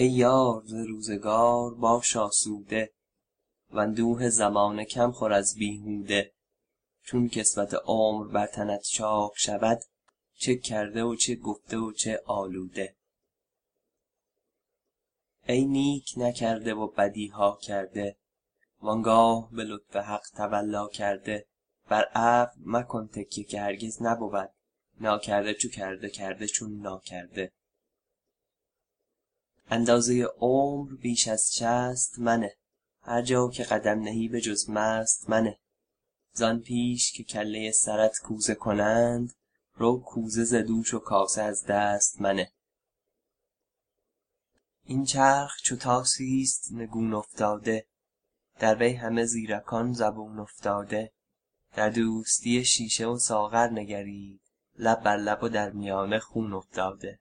ای یار ز روزگار باش آسوده واندوه زمانه کم خور از بیهوده. چون کسوت عمر بر تنت چاک شود چه کرده و چه گفته و چه آلوده. ای نیک نکرده و بدیها کرده وانگاه به لطف حق تولا کرده. بر عفو مکن تکیه که هرگز نبود ناکرده چو کرده کرده چون ناکرده. اندازه عمر بیش از شصت منه. هر جا که قدم نهی به جز مست منه. زان پیش که کله سرت کوزه کنند رو کوزه ز دوش و کاسه از دست منه. این چرخ چو طاسی است نگون افتاده. در وی همه زیرکان زبون افتاده. در دوستی شیشه و ساغر نگرید. لب بر لب و در میانه خون افتاده.